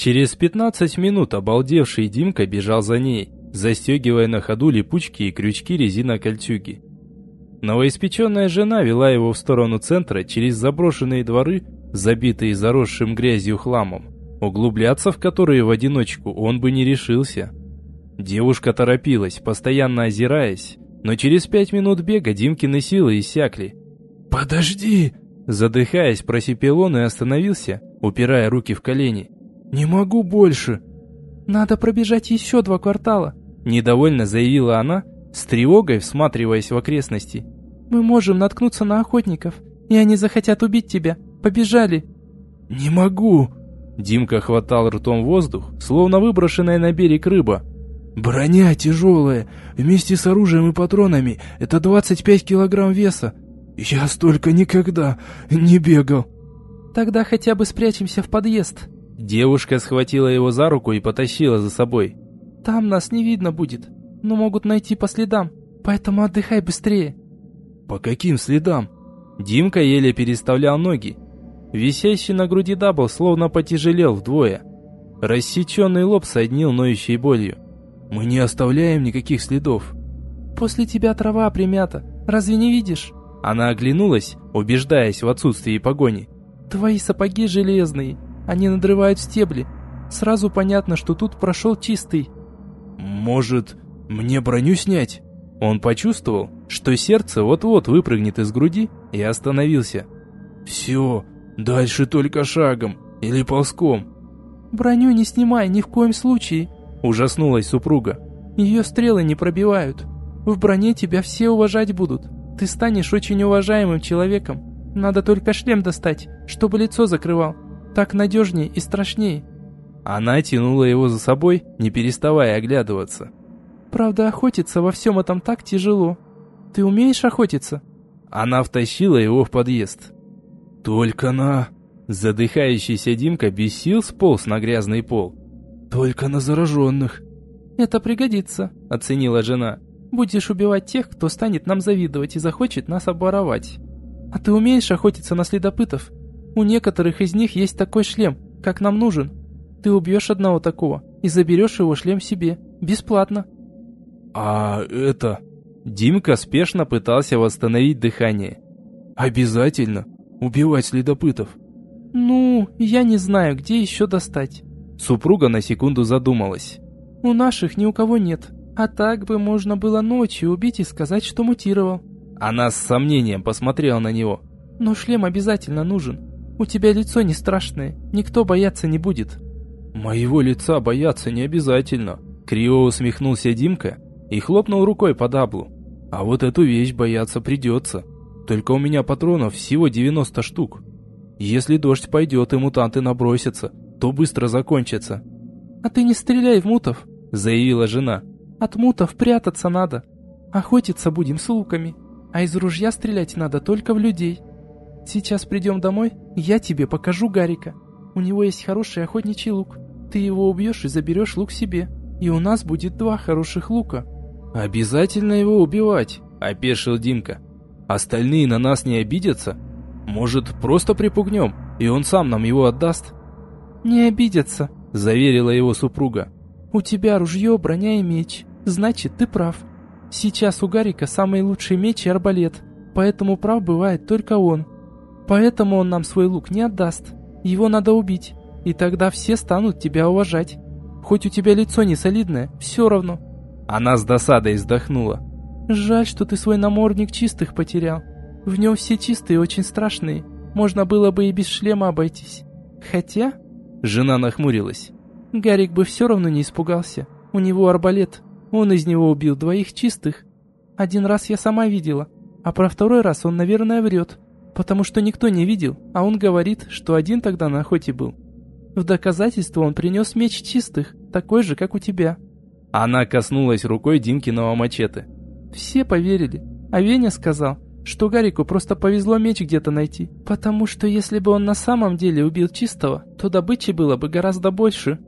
Через 15 минут обалдевший Димка бежал за ней, застегивая на ходу липучки и крючки резинокольчуги. Новоиспеченная жена вела его в сторону центра через заброшенные дворы, забитые заросшим грязью хламом, углубляться в которые в одиночку он бы не решился. Девушка торопилась, постоянно озираясь, но через пять минут бега Димкины силы иссякли. «Подожди!» Задыхаясь, просипел он и остановился, упирая руки в колени. «Не могу больше!» «Надо пробежать еще два квартала», — недовольно заявила она, с тревогой всматриваясь в окрестности. «Мы можем наткнуться на охотников, и они захотят убить тебя. Побежали!» «Не могу!» Димка хватал ртом воздух, словно выброшенная на берег рыба. «Броня тяжелая, вместе с оружием и патронами, это 25 килограмм веса. Я столько никогда не бегал». «Тогда хотя бы спрячемся в подъезд». Девушка схватила его за руку и потащила за собой. «Там нас не видно будет, но могут найти по следам, поэтому отдыхай быстрее». «По каким следам?» Димка еле переставлял ноги. Висящий на груди дабл словно потяжелел вдвое. Рассеченный лоб саднил ноющей болью. «Мы не оставляем никаких следов». «После тебя трава примята, разве не видишь?» Она оглянулась, убеждаясь в отсутствии погони. «Твои сапоги железные, они надрывают стебли. Сразу понятно, что тут прошел чистый». «Может, мне броню снять?» Он почувствовал, что сердце вот-вот выпрыгнет из груди и остановился. «Все, дальше только шагом или ползком». «Броню не снимай ни в коем случае», – ужаснулась супруга. «Ее стрелы не пробивают. В броне тебя все уважать будут. Ты станешь очень уважаемым человеком. Надо только шлем достать, чтобы лицо закрывал. Так надежнее и страшнее». Она тянула его за собой, не переставая оглядываться. Правда, охотиться во всем этом так тяжело. Ты умеешь охотиться?» Она втащила его в подъезд. «Только на...» Задыхающийся Димка без сил сполз на грязный пол. «Только на зараженных». «Это пригодится», — оценила жена. «Будешь убивать тех, кто станет нам завидовать и захочет нас обворовать. А ты умеешь охотиться на следопытов? У некоторых из них есть такой шлем, как нам нужен. Ты убьешь одного такого и заберешь его шлем себе, бесплатно». «А это...» Димка спешно пытался восстановить дыхание. «Обязательно убивать следопытов». «Ну, я не знаю, где еще достать». Супруга на секунду задумалась. «У наших ни у кого нет. А так бы можно было ночью убить и сказать, что мутировал». Она с сомнением посмотрела на него. «Но шлем обязательно нужен. У тебя лицо не страшное, никто бояться не будет». «Моего лица бояться не обязательно», — криво усмехнулся Димка и хлопнул рукой по даблу. А вот эту вещь бояться придется. Только у меня патронов всего 90 штук. Если дождь пойдет и мутанты набросятся, то быстро закончится. «А ты не стреляй в мутов», — заявила жена. «От мутов прятаться надо. Охотиться будем с луками, а из ружья стрелять надо только в людей. Сейчас придем домой, я тебе покажу Гарика. У него есть хороший охотничий лук. Ты его убьешь и заберешь лук себе, и у нас будет два хороших лука». «Обязательно его убивать», — опешил Димка. «Остальные на нас не обидятся? Может, просто припугнем, и он сам нам его отдаст?» «Не обидятся», — заверила его супруга. «У тебя ружье, броня и меч. Значит, ты прав. Сейчас у Гарика самый лучший меч и арбалет, поэтому прав бывает только он. Поэтому он нам свой лук не отдаст. Его надо убить, и тогда все станут тебя уважать. Хоть у тебя лицо не солидное, все равно». Она с досадой вздохнула. «Жаль, что ты свой намордник чистых потерял. В нем все чистые очень страшные. Можно было бы и без шлема обойтись. Хотя...» Жена нахмурилась. «Гарик бы все равно не испугался. У него арбалет. Он из него убил двоих чистых. Один раз я сама видела, а про второй раз он, наверное, врет. Потому что никто не видел, а он говорит, что один тогда на охоте был. В доказательство он принес меч чистых, такой же, как у тебя». Она коснулась рукой Димкиного мачете. Все поверили. А Веня сказал, что Гарику просто повезло меч где-то найти. Потому что если бы он на самом деле убил чистого, то добычи было бы гораздо больше.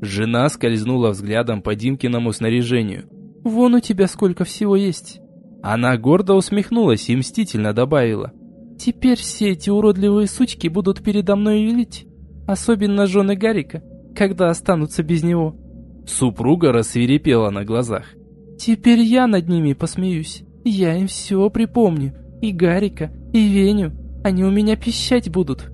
Жена скользнула взглядом по Димкиному снаряжению. «Вон у тебя сколько всего есть». Она гордо усмехнулась и мстительно добавила. «Теперь все эти уродливые сучки будут передо мной велить. Особенно жены Гарика. когда останутся без него. Супруга рассверепела на глазах. Теперь я над ними посмеюсь. Я им все припомню. И Гарика, и Веню. Они у меня пищать будут.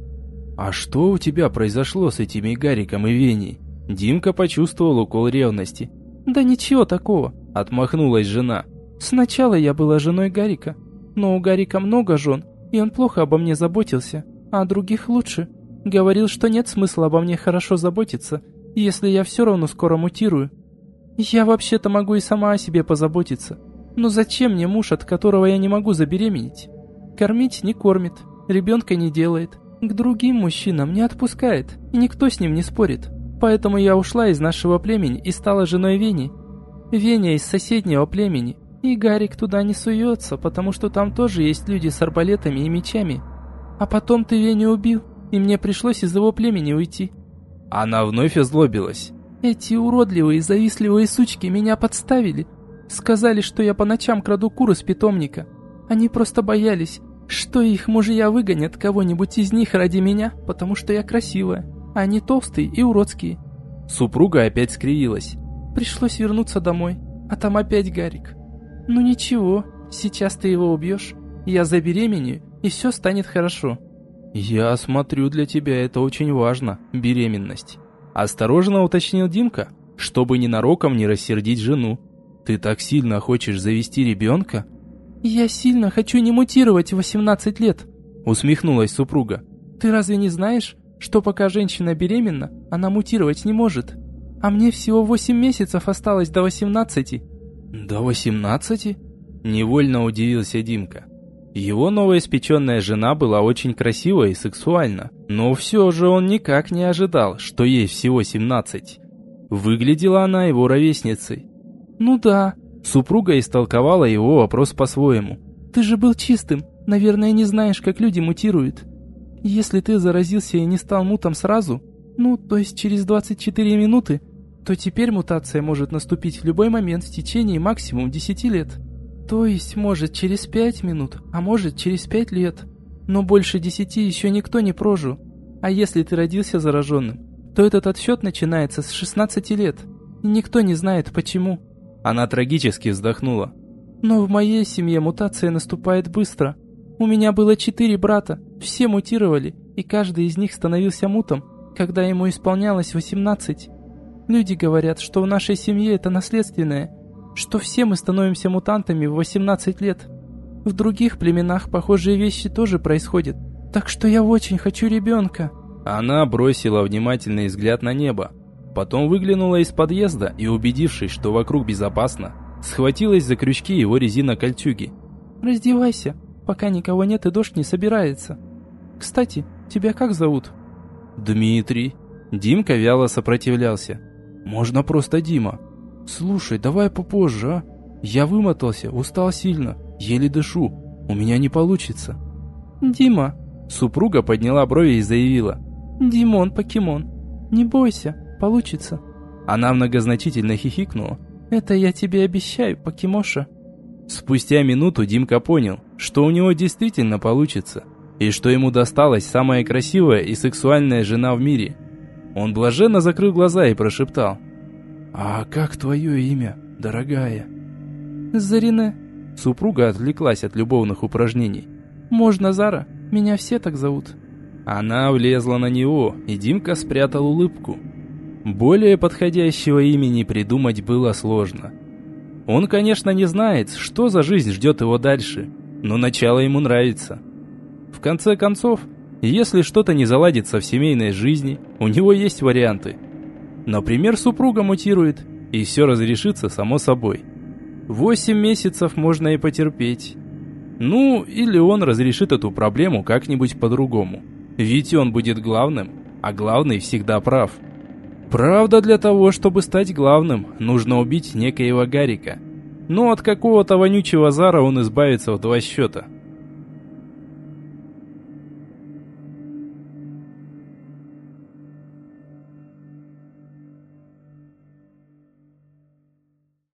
А что у тебя произошло с этими Гариком и Веней? Димка почувствовал укол ревности. Да ничего такого, отмахнулась жена. Сначала я была женой Гарика, но у Гарика много жен, и он плохо обо мне заботился, а других лучше. Говорил, что нет смысла обо мне хорошо заботиться, если я все равно скоро мутирую. Я вообще-то могу и сама о себе позаботиться. Но зачем мне муж, от которого я не могу забеременеть? Кормить не кормит, ребенка не делает, к другим мужчинам не отпускает, и никто с ним не спорит. Поэтому я ушла из нашего племени и стала женой Вени. Веня из соседнего племени, и Гарик туда не суется, потому что там тоже есть люди с арбалетами и мечами. А потом ты Веню убил, и мне пришлось из его племени уйти. Она вновь озлобилась. Эти уродливые, завистливые сучки меня подставили. Сказали, что я по ночам краду куры с питомника. Они просто боялись, что их мужья выгонят кого-нибудь из них ради меня, потому что я красивая, а они толстые и уродские. Супруга опять скривилась. Пришлось вернуться домой, а там опять Гарик. Ну ничего, сейчас ты его убьешь, я забеременею, и все станет хорошо. Я смотрю, для тебя это очень важно, беременность. Осторожно уточнил Димка, чтобы ненароком не рассердить жену. Ты так сильно хочешь завести ребенка? «Я сильно хочу не мутировать в 18 лет», — усмехнулась супруга. «Ты разве не знаешь, что пока женщина беременна, она мутировать не может? А мне всего 8 месяцев осталось до 18». «До 18?» — невольно удивился Димка. Его новоиспеченная жена была очень красива и сексуальна, но все же он никак не ожидал, что ей всего 17. Выглядела она его ровесницей. «Ну да, Супруга истолковала его вопрос по-своему. «Ты же был чистым. Наверное, не знаешь, как люди мутируют. Если ты заразился и не стал мутом сразу, ну, то есть через 24 минуты, то теперь мутация может наступить в любой момент в течение максимум 10 лет. То есть, может, через 5 минут, а может, через 5 лет. Но больше 10 еще никто не прожил. А если ты родился зараженным, то этот отсчет начинается с 16 лет. И никто не знает почему. Она трагически вздохнула. «Но в моей семье мутация наступает быстро. У меня было четыре брата, все мутировали, и каждый из них становился мутом, когда ему исполнялось 18. Люди говорят, что в нашей семье это наследственное, что все мы становимся мутантами в 18 лет. В других племенах похожие вещи тоже происходят, так что я очень хочу ребенка». Она бросила внимательный взгляд на небо, Потом выглянула из подъезда и, убедившись, что вокруг безопасно, схватилась за крючки его резинокольчуги. «Раздевайся, пока никого нет и дождь не собирается. Кстати, тебя как зовут?» «Дмитрий». Димка вяло сопротивлялся. «Можно просто Дима. Слушай, давай попозже, а? Я вымотался, устал сильно, еле дышу. У меня не получится». «Дима». Супруга подняла брови и заявила. «Димон, покемон. Не бойся, получится». Она многозначительно хихикнула. «Это я тебе обещаю, покемоша». Спустя минуту Димка понял, что у него действительно получится, и что ему досталась самая красивая и сексуальная жена в мире. Он блаженно закрыл глаза и прошептал. «А как твое имя, дорогая?» «Зарине». Супруга отвлеклась от любовных упражнений. «Можно Зара? Меня все так зовут». Она влезла на него, и Димка спрятал улыбку. Более подходящего имени придумать было сложно. Он, конечно, не знает, что за жизнь ждет его дальше, но начало ему нравится. В конце концов, если что-то не заладится в семейной жизни, у него есть варианты. Например, супруга мутирует, и все разрешится само собой. Восемь месяцев можно и потерпеть. Ну, или он разрешит эту проблему как-нибудь по-другому. Ведь он будет главным, а главный всегда прав. Правда, для того, чтобы стать главным, нужно убить некоего Гарика. Но от какого-то вонючего Зара он избавится в два счета.